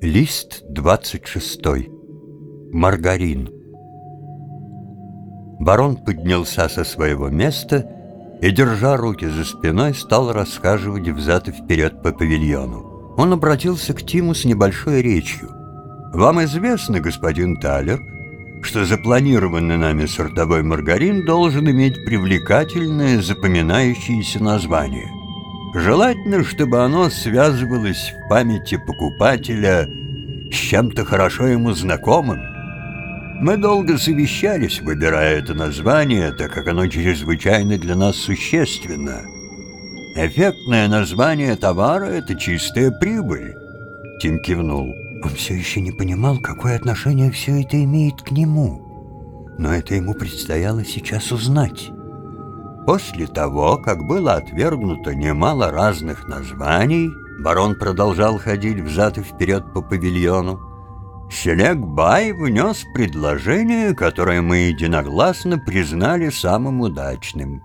Лист 26. Маргарин. Барон поднялся со своего места и, держа руки за спиной, стал расхаживать взад и вперед по павильону. Он обратился к Тиму с небольшой речью. «Вам известно, господин Талер, что запланированный нами сортовой маргарин должен иметь привлекательное запоминающееся название. Желательно, чтобы оно связывалось в памяти покупателя с чем-то хорошо ему знакомым. Мы долго совещались, выбирая это название, так как оно чрезвычайно для нас существенно. Эффектное название товара — это чистая прибыль. Тим кивнул. Он все еще не понимал, какое отношение все это имеет к нему. Но это ему предстояло сейчас узнать. После того, как было отвергнуто немало разных названий, барон продолжал ходить взад и вперед по павильону, Селек-бай внес предложение, которое мы единогласно признали самым удачным.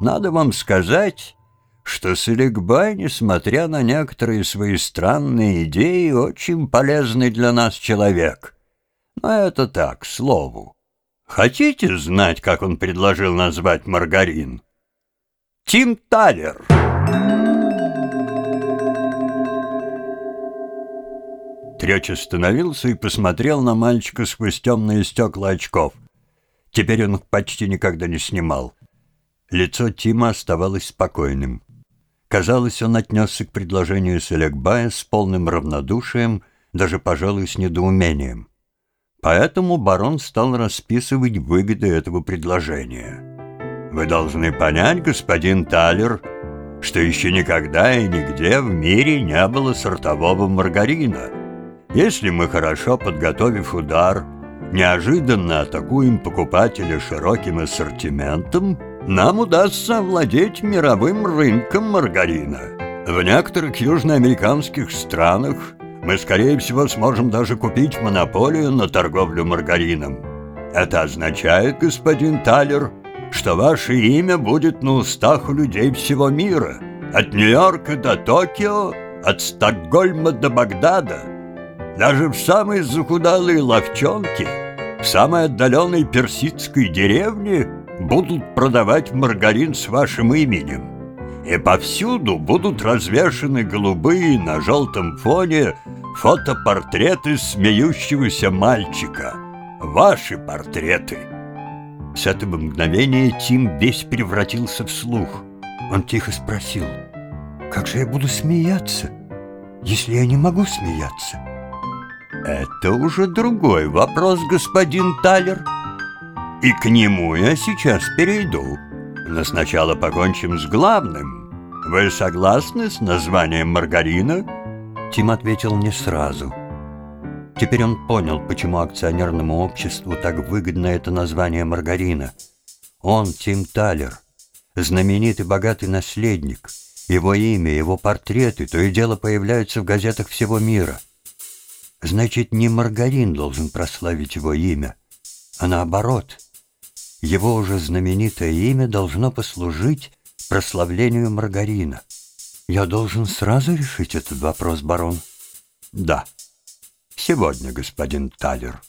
Надо вам сказать, что Селекбай, несмотря на некоторые свои странные идеи, очень полезный для нас человек. Но это так, слову. Хотите знать, как он предложил назвать маргарин? Тим Талер. Трёч остановился и посмотрел на мальчика сквозь темные стекла очков. Теперь он их почти никогда не снимал. Лицо Тима оставалось спокойным. Казалось, он отнесся к предложению Селекбая с полным равнодушием, даже, пожалуй, с недоумением. Поэтому барон стал расписывать выгоды этого предложения. «Вы должны понять, господин Талер, что еще никогда и нигде в мире не было сортового маргарина. Если мы, хорошо подготовив удар, неожиданно атакуем покупателя широким ассортиментом, нам удастся овладеть мировым рынком маргарина. В некоторых южноамериканских странах мы, скорее всего, сможем даже купить монополию на торговлю маргарином. Это означает, господин Талер, что ваше имя будет на устах у людей всего мира, от Нью-Йорка до Токио, от Стокгольма до Багдада. Даже в самой захудалой ловчонке, в самой отдаленной персидской деревне – будут продавать маргарин с вашим именем. И повсюду будут развешаны голубые на желтом фоне фотопортреты смеющегося мальчика. Ваши портреты. С этого мгновения Тим весь превратился в слух. Он тихо спросил, «Как же я буду смеяться, если я не могу смеяться?» «Это уже другой вопрос, господин Талер». И к нему я сейчас перейду. Но сначала покончим с главным. Вы согласны с названием маргарина?» Тим ответил не сразу. Теперь он понял, почему акционерному обществу так выгодно это название маргарина. Он, Тим Талер, знаменитый богатый наследник. Его имя, его портреты то и дело появляются в газетах всего мира. Значит, не маргарин должен прославить его имя, а наоборот — его уже знаменитое имя должно послужить прославлению маргарина. Я должен сразу решить этот вопрос, барон? Да. Сегодня, господин Талер.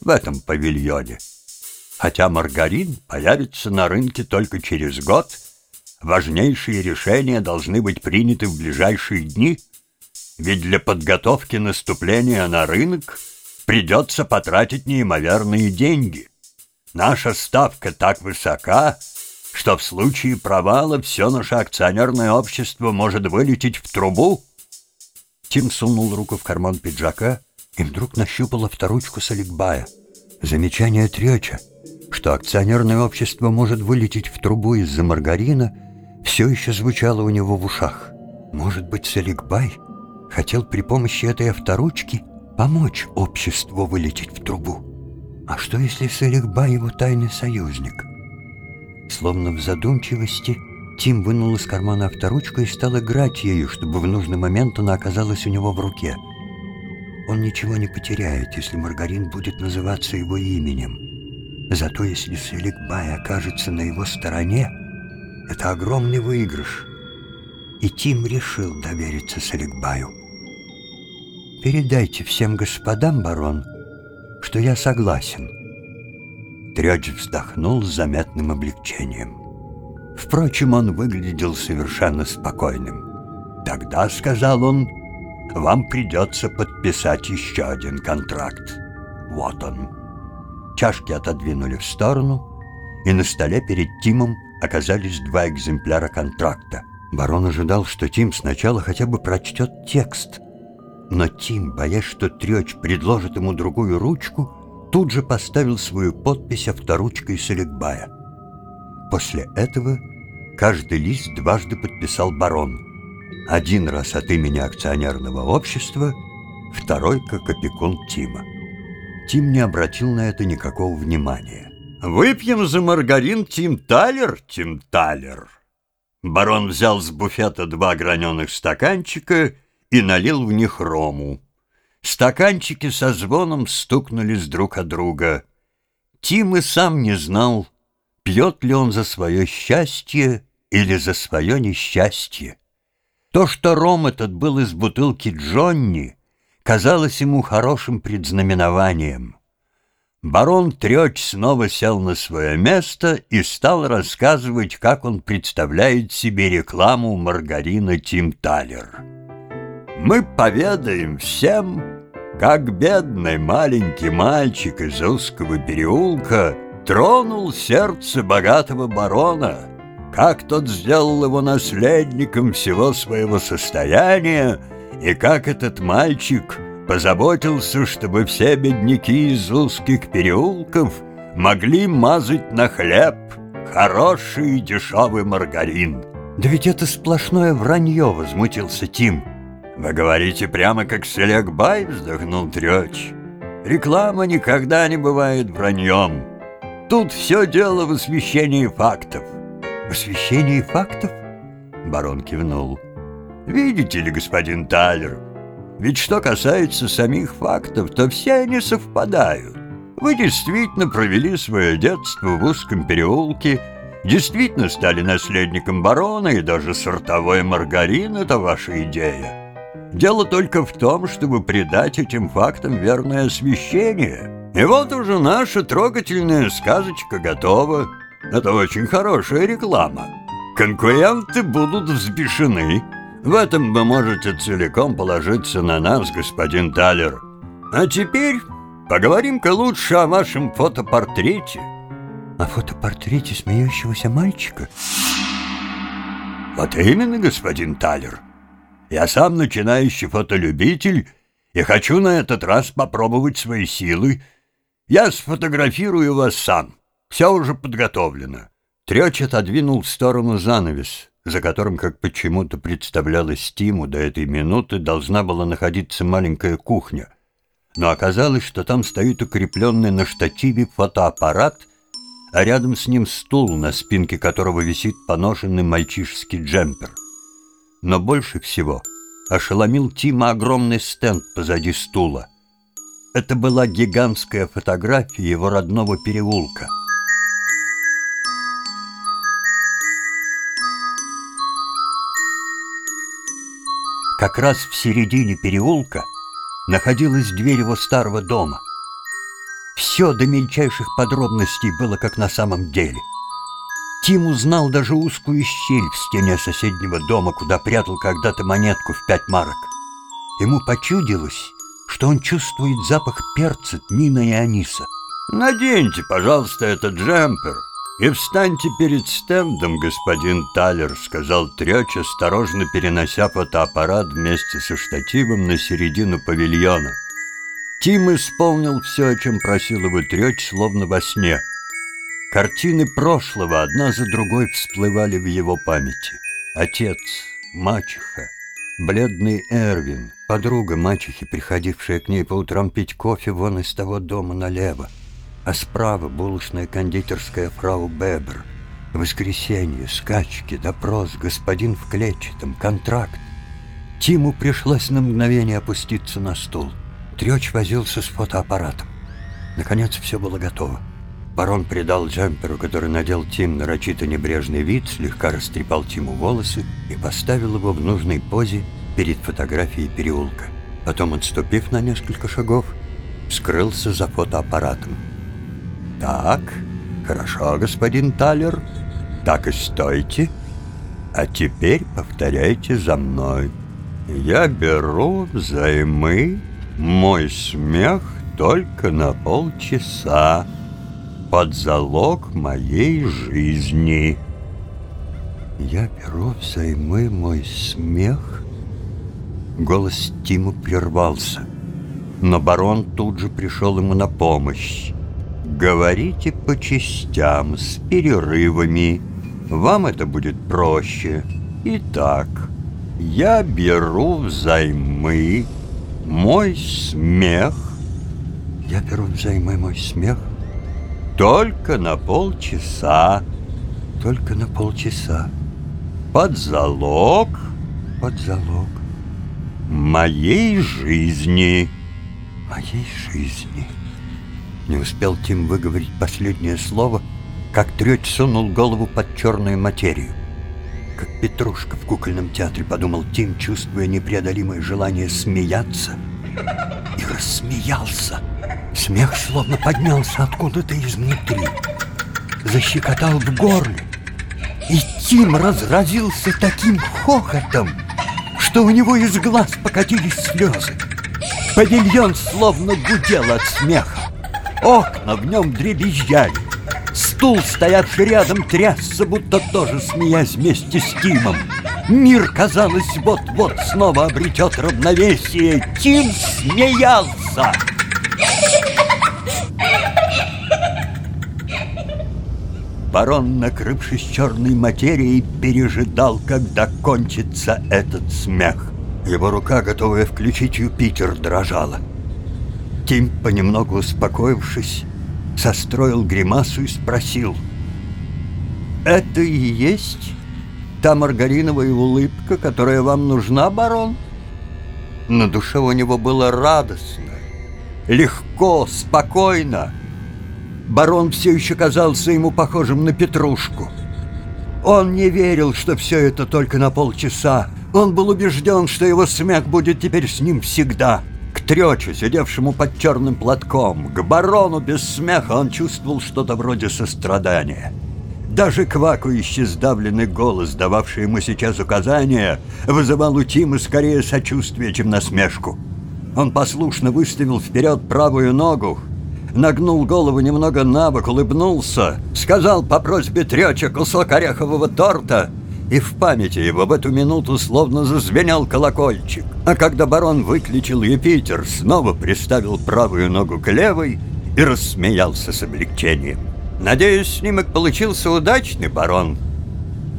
В этом павильоне. Хотя маргарин появится на рынке только через год, важнейшие решения должны быть приняты в ближайшие дни, ведь для подготовки наступления на рынок придется потратить неимоверные деньги — Наша ставка так высока, что в случае провала все наше акционерное общество может вылететь в трубу. Тим сунул руку в карман пиджака и вдруг нащупал авторучку Саликбая. Замечание Треча, что акционерное общество может вылететь в трубу из-за маргарина, все еще звучало у него в ушах. Может быть, Саликбай хотел при помощи этой авторучки помочь обществу вылететь в трубу. А что, если Селихба его тайный союзник? Словно в задумчивости, Тим вынул из кармана авторучку и стал играть ею, чтобы в нужный момент она оказалась у него в руке. Он ничего не потеряет, если Маргарин будет называться его именем. Зато если Селикбай окажется на его стороне, это огромный выигрыш. И Тим решил довериться Селикбаю. передайте всем господам, барон, что я согласен». Трёдж вздохнул с заметным облегчением. Впрочем, он выглядел совершенно спокойным. «Тогда, — сказал он, — вам придется подписать еще один контракт. Вот он». Чашки отодвинули в сторону, и на столе перед Тимом оказались два экземпляра контракта. Барон ожидал, что Тим сначала хотя бы прочтет текст. Но Тим, боясь, что Трёч предложит ему другую ручку, тут же поставил свою подпись авторучкой Саликбая. После этого каждый лист дважды подписал барон. Один раз от имени акционерного общества, второй как опекун Тима. Тим не обратил на это никакого внимания. «Выпьем за маргарин Тим Талер, Тим Талер!» Барон взял с буфета два граненых стаканчика и налил в них рому. Стаканчики со звоном стукнулись друг от друга. Тим и сам не знал, пьет ли он за свое счастье или за свое несчастье. То, что ром этот был из бутылки Джонни, казалось ему хорошим предзнаменованием. Барон Трёч снова сел на свое место и стал рассказывать, как он представляет себе рекламу маргарина Тим Талер. «Мы поведаем всем, как бедный маленький мальчик из узкого переулка тронул сердце богатого барона, как тот сделал его наследником всего своего состояния и как этот мальчик — позаботился, чтобы все бедняки из узких переулков могли мазать на хлеб хороший и дешевый маргарин. «Да ведь это сплошное вранье!» — возмутился Тим. «Вы говорите прямо как Селекбай?» — вздохнул Трёч. «Реклама никогда не бывает враньем. Тут все дело в освещении фактов». «В освещении фактов?» — барон кивнул. «Видите ли, господин Талер, ведь что касается самих фактов, то все они совпадают. Вы действительно провели свое детство в узком переулке, действительно стали наследником барона, и даже сортовой маргарин — это ваша идея. Дело только в том, чтобы придать этим фактам верное освещение. И вот уже наша трогательная сказочка готова. Это очень хорошая реклама. Конкуренты будут взбешены, в этом вы можете целиком положиться на нас, господин Талер. А теперь поговорим-ка лучше о вашем фотопортрете. О фотопортрете смеющегося мальчика? Вот именно, господин Талер. Я сам начинающий фотолюбитель и хочу на этот раз попробовать свои силы. Я сфотографирую вас сам. Все уже подготовлено. Трёч отодвинул в сторону занавес за которым, как почему-то представлялось Тиму, до этой минуты должна была находиться маленькая кухня. Но оказалось, что там стоит укрепленный на штативе фотоаппарат, а рядом с ним стул, на спинке которого висит поношенный мальчишеский джемпер. Но больше всего ошеломил Тима огромный стенд позади стула. Это была гигантская фотография его родного переулка — Как раз в середине переулка находилась дверь его старого дома. Все до мельчайших подробностей было как на самом деле. Тим узнал даже узкую щель в стене соседнего дома, куда прятал когда-то монетку в пять марок. Ему почудилось, что он чувствует запах перца, тмина и аниса. «Наденьте, пожалуйста, этот джемпер», «И встаньте перед стендом, господин Талер», — сказал Трёч, осторожно перенося фотоаппарат вместе со штативом на середину павильона. Тим исполнил все, о чем просил его Трёч, словно во сне. Картины прошлого одна за другой всплывали в его памяти. Отец, мачеха, бледный Эрвин, подруга мачехи, приходившая к ней по утрам пить кофе вон из того дома налево а справа булочная кондитерская фрау Бебер. Воскресенье, скачки, допрос, господин в клетчатом, контракт. Тиму пришлось на мгновение опуститься на стул. Трёч возился с фотоаппаратом. Наконец все было готово. Барон придал джемперу, который надел Тим нарочито небрежный вид, слегка растрепал Тиму волосы и поставил его в нужной позе перед фотографией переулка. Потом, отступив на несколько шагов, скрылся за фотоаппаратом. «Так, хорошо, господин Талер, так и стойте. А теперь повторяйте за мной. Я беру взаймы мой смех только на полчаса под залог моей жизни». «Я беру взаймы мой смех?» Голос Тима прервался, но барон тут же пришел ему на помощь. «Говорите по частям, с перерывами. Вам это будет проще. Итак, я беру взаймы мой смех». «Я беру взаймы мой смех?» «Только на полчаса». «Только на полчаса». «Под залог». «Под залог» моей жизни. Моей жизни. Не успел Тим выговорить последнее слово, как Трёч сунул голову под черную материю. Как Петрушка в кукольном театре, подумал Тим, чувствуя непреодолимое желание смеяться. И рассмеялся. Смех словно поднялся откуда-то изнутри. Защекотал в горле. И Тим разразился таким хохотом, что у него из глаз покатились слезы. Павильон словно гудел от смеха. Окна в нем дребезжали. Стул, стоявший рядом, трясся, будто тоже смеясь вместе с Тимом. Мир, казалось, вот-вот снова обретет равновесие. Тим смеялся. Барон, накрывшись черной материей, пережидал, когда кончится этот смех. Его рука, готовая включить Юпитер, дрожала. Тим, понемногу успокоившись, состроил гримасу и спросил. «Это и есть та маргариновая улыбка, которая вам нужна, барон?» На душе у него было радостно, легко, спокойно. Барон все еще казался ему похожим на Петрушку. Он не верил, что все это только на полчаса. Он был убежден, что его смех будет теперь с ним всегда. К тречу, сидевшему под черным платком, к барону без смеха он чувствовал что-то вроде сострадания. Даже квакающий сдавленный голос, дававший ему сейчас указания, вызывал у Тима скорее сочувствие, чем насмешку. Он послушно выставил вперед правую ногу, нагнул голову немного на улыбнулся, сказал по просьбе треча кусок орехового торта, и в памяти его в эту минуту словно зазвенел колокольчик. А когда барон выключил Юпитер, снова приставил правую ногу к левой и рассмеялся с облегчением. «Надеюсь, снимок получился удачный, барон».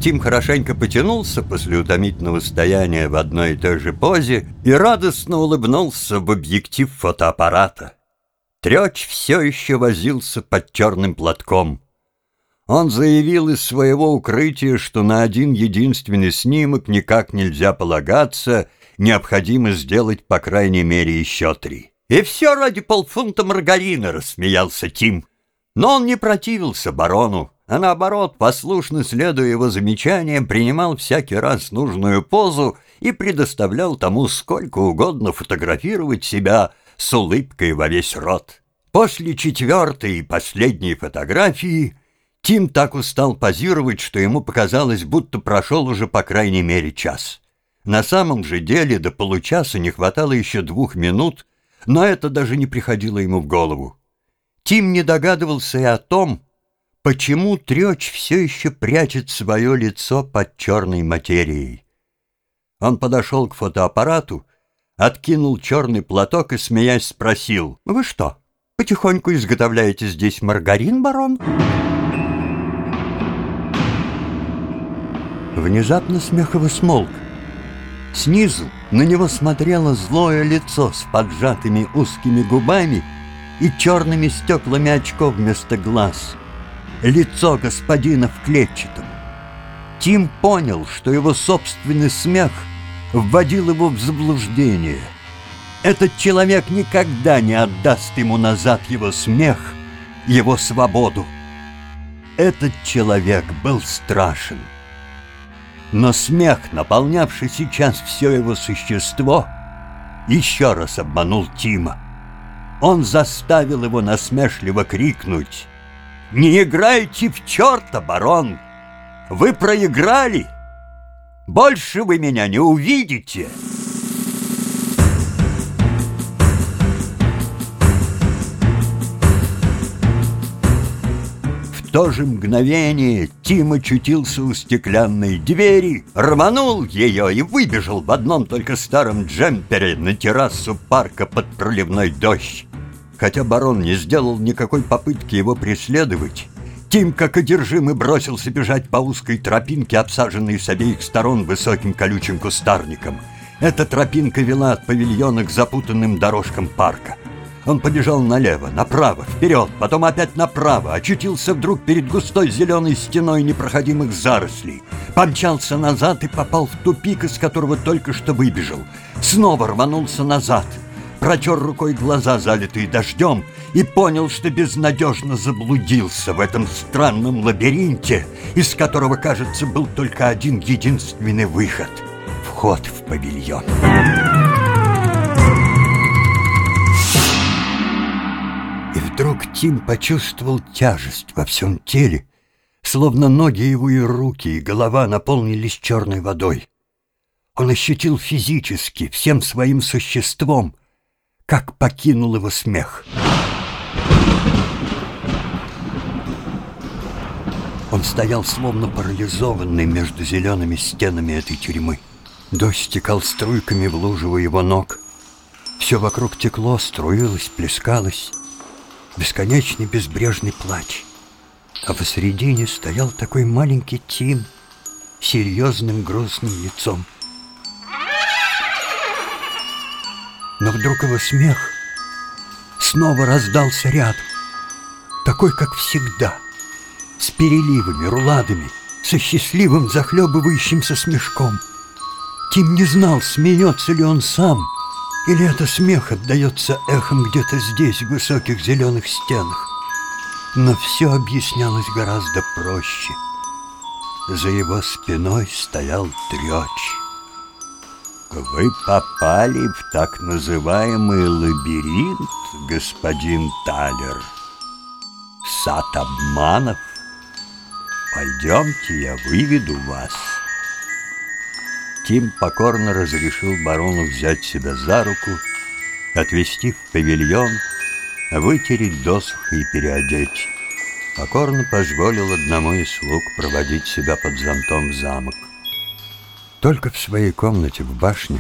Тим хорошенько потянулся после утомительного стояния в одной и той же позе и радостно улыбнулся в объектив фотоаппарата. Трёч все еще возился под черным платком. Он заявил из своего укрытия, что на один единственный снимок никак нельзя полагаться, необходимо сделать по крайней мере еще три. «И все ради полфунта маргарина», — рассмеялся Тим. Но он не противился барону, а наоборот, послушно следуя его замечаниям, принимал всякий раз нужную позу и предоставлял тому сколько угодно фотографировать себя — с улыбкой во весь рот. После четвертой и последней фотографии Тим так устал позировать, что ему показалось, будто прошел уже по крайней мере час. На самом же деле до получаса не хватало еще двух минут, но это даже не приходило ему в голову. Тим не догадывался и о том, почему Трёч все еще прячет свое лицо под черной материей. Он подошел к фотоаппарату откинул черный платок и, смеясь, спросил, «Вы что, потихоньку изготовляете здесь маргарин, барон?» Внезапно смех его смолк. Снизу на него смотрело злое лицо с поджатыми узкими губами и черными стеклами очков вместо глаз. Лицо господина в клетчатом. Тим понял, что его собственный смех — вводил его в заблуждение. Этот человек никогда не отдаст ему назад его смех, его свободу. Этот человек был страшен. Но смех, наполнявший сейчас все его существо, еще раз обманул Тима. Он заставил его насмешливо крикнуть «Не играйте в черта, барон! Вы проиграли! Больше вы меня не увидите!» То же мгновение Тим очутился у стеклянной двери, рванул ее и выбежал в одном только старом джемпере на террасу парка под проливной дождь. Хотя барон не сделал никакой попытки его преследовать, Тим, как одержимый, бросился бежать по узкой тропинке, обсаженной с обеих сторон высоким колючим кустарником. Эта тропинка вела от павильона к запутанным дорожкам парка. Он побежал налево, направо, вперед, потом опять направо, очутился вдруг перед густой зеленой стеной непроходимых зарослей, помчался назад и попал в тупик, из которого только что выбежал. Снова рванулся назад, протер рукой глаза, залитые дождем, и понял, что безнадежно заблудился в этом странном лабиринте, из которого, кажется, был только один единственный выход — вход в павильон. Вдруг Тим почувствовал тяжесть во всем теле, словно ноги его и руки, и голова наполнились черной водой. Он ощутил физически, всем своим существом, как покинул его смех. Он стоял словно парализованный между зелеными стенами этой тюрьмы. Дождь стекал струйками в лужу его ног. Все вокруг текло, струилось, плескалось бесконечный безбрежный плач. А посередине стоял такой маленький Тим с серьезным грустным лицом. Но вдруг его смех снова раздался рядом, такой, как всегда, с переливами, руладами, со счастливым захлебывающимся смешком. Тим не знал, смеется ли он сам — или это смех отдается эхом где-то здесь, в высоких зеленых стенах? Но все объяснялось гораздо проще. За его спиной стоял Трёч. «Вы попали в так называемый лабиринт, господин Талер. Сад обманов. Пойдемте, я выведу вас». Тим покорно разрешил барону взять себя за руку, отвезти в павильон, вытереть досуха и переодеть. Покорно позволил одному из слуг проводить себя под зонтом в замок. Только в своей комнате в башне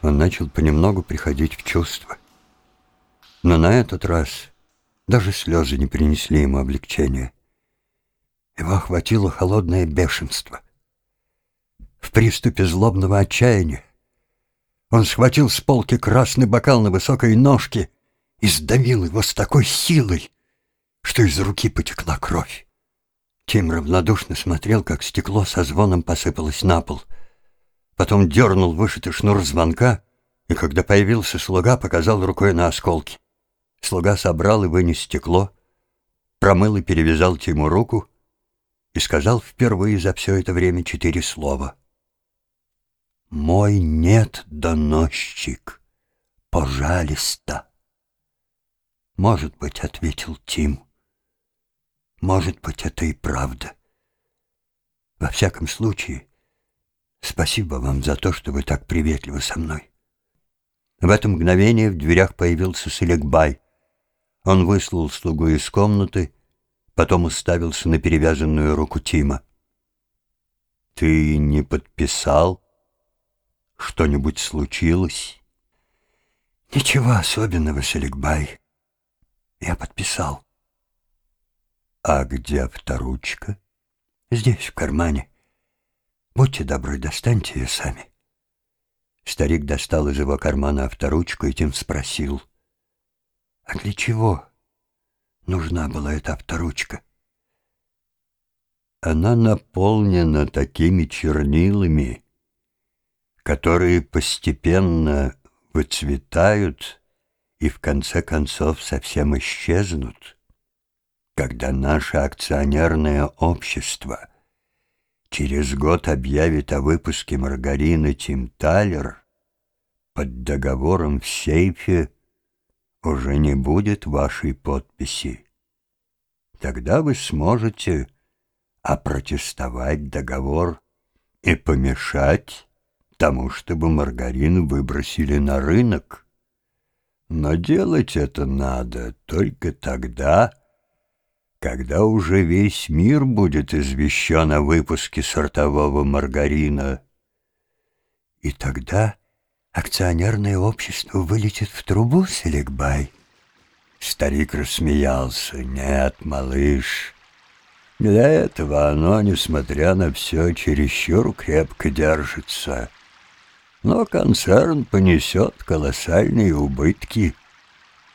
он начал понемногу приходить в чувство. Но на этот раз даже слезы не принесли ему облегчения. Его охватило холодное бешенство в приступе злобного отчаяния. Он схватил с полки красный бокал на высокой ножке и сдавил его с такой силой, что из руки потекла кровь. Тим равнодушно смотрел, как стекло со звоном посыпалось на пол. Потом дернул вышитый шнур звонка, и когда появился слуга, показал рукой на осколки. Слуга собрал и вынес стекло, промыл и перевязал Тиму руку и сказал впервые за все это время четыре слова — мой нет, доносчик, пожалуйста. Может быть, ответил Тим. Может быть, это и правда. Во всяком случае, спасибо вам за то, что вы так приветливы со мной. В это мгновение в дверях появился Селекбай. Он выслал слугу из комнаты, потом уставился на перевязанную руку Тима. «Ты не подписал?» Что-нибудь случилось? Ничего особенного, Селикбай. Я подписал. А где авторучка? Здесь, в кармане. Будьте добры, достаньте ее сами. Старик достал из его кармана авторучку и тем спросил. А для чего нужна была эта авторучка? Она наполнена такими чернилами, которые постепенно выцветают и в конце концов совсем исчезнут, когда наше акционерное общество через год объявит о выпуске маргарина Тим Талер, под договором в сейфе уже не будет вашей подписи. Тогда вы сможете опротестовать договор и помешать тому, чтобы маргарин выбросили на рынок. Но делать это надо только тогда, когда уже весь мир будет извещен о выпуске сортового маргарина. И тогда акционерное общество вылетит в трубу, Селикбай? Старик рассмеялся. «Нет, малыш, для этого оно, несмотря на все, чересчур крепко держится. Но концерн понесет колоссальные убытки.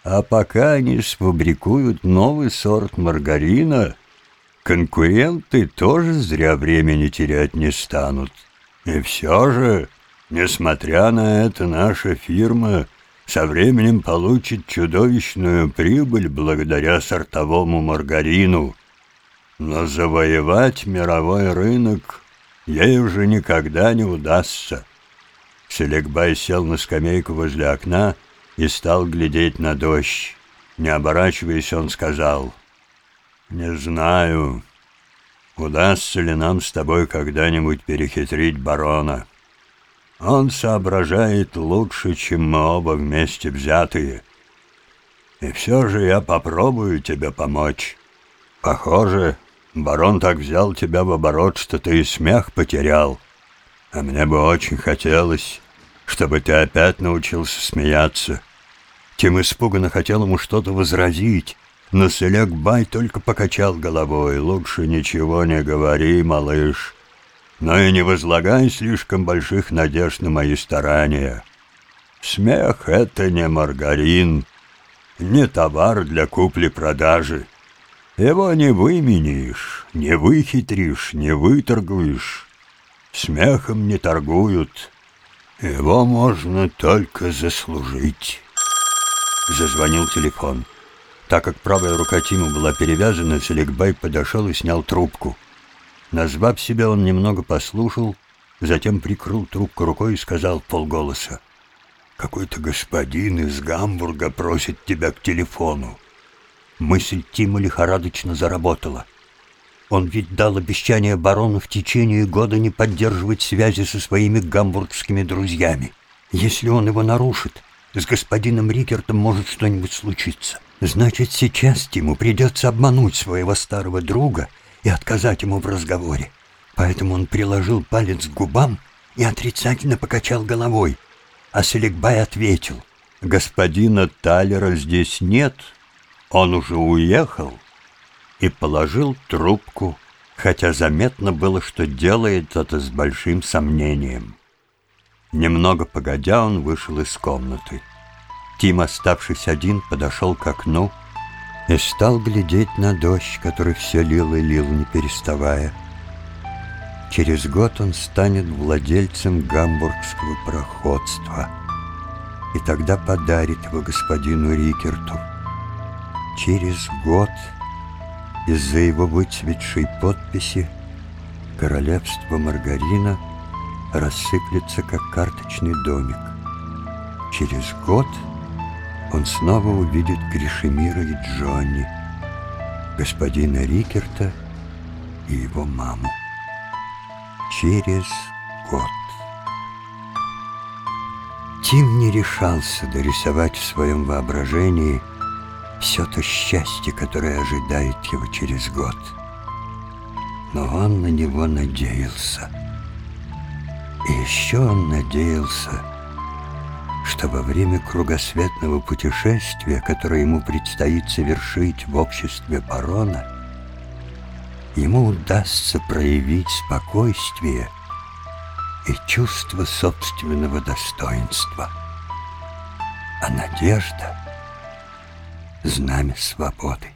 А пока они сфабрикуют новый сорт маргарина, конкуренты тоже зря времени терять не станут. И все же, несмотря на это, наша фирма со временем получит чудовищную прибыль благодаря сортовому маргарину — но завоевать мировой рынок ей уже никогда не удастся. Селекбай сел на скамейку возле окна и стал глядеть на дождь. Не оборачиваясь, он сказал, «Не знаю, удастся ли нам с тобой когда-нибудь перехитрить барона. Он соображает лучше, чем мы оба вместе взятые. И все же я попробую тебе помочь. Похоже, Барон так взял тебя в оборот, что ты и смех потерял. А мне бы очень хотелось, чтобы ты опять научился смеяться». Тим испуганно хотел ему что-то возразить, но Селек Бай только покачал головой. «Лучше ничего не говори, малыш, но и не возлагай слишком больших надежд на мои старания. Смех — это не маргарин, не товар для купли-продажи». Его не выменишь, не выхитришь, не выторгуешь. Смехом не торгуют. Его можно только заслужить. Зазвонил телефон. Так как правая рука Тима была перевязана, Селикбай подошел и снял трубку. Назвав себя, он немного послушал, затем прикрыл трубку рукой и сказал полголоса. «Какой-то господин из Гамбурга просит тебя к телефону. Мысль Тима лихорадочно заработала. Он ведь дал обещание барону в течение года не поддерживать связи со своими гамбургскими друзьями. Если он его нарушит, с господином Рикертом может что-нибудь случиться. Значит, сейчас Тиму придется обмануть своего старого друга и отказать ему в разговоре. Поэтому он приложил палец к губам и отрицательно покачал головой. А Селикбай ответил, «Господина Талера здесь нет, он уже уехал и положил трубку, хотя заметно было, что делает это с большим сомнением. Немного погодя, он вышел из комнаты. Тим, оставшись один, подошел к окну и стал глядеть на дождь, который все лил и лил, не переставая. Через год он станет владельцем гамбургского проходства и тогда подарит его господину Рикерту через год из-за его выцветшей подписи королевство Маргарина рассыплется, как карточный домик. Через год он снова увидит Гришемира и Джонни, господина Рикерта и его маму. Через год. Тим не решался дорисовать в своем воображении – все то счастье, которое ожидает его через год. Но он на него надеялся. И еще он надеялся, что во время кругосветного путешествия, которое ему предстоит совершить в обществе барона, ему удастся проявить спокойствие и чувство собственного достоинства. А надежда — знамя свободы.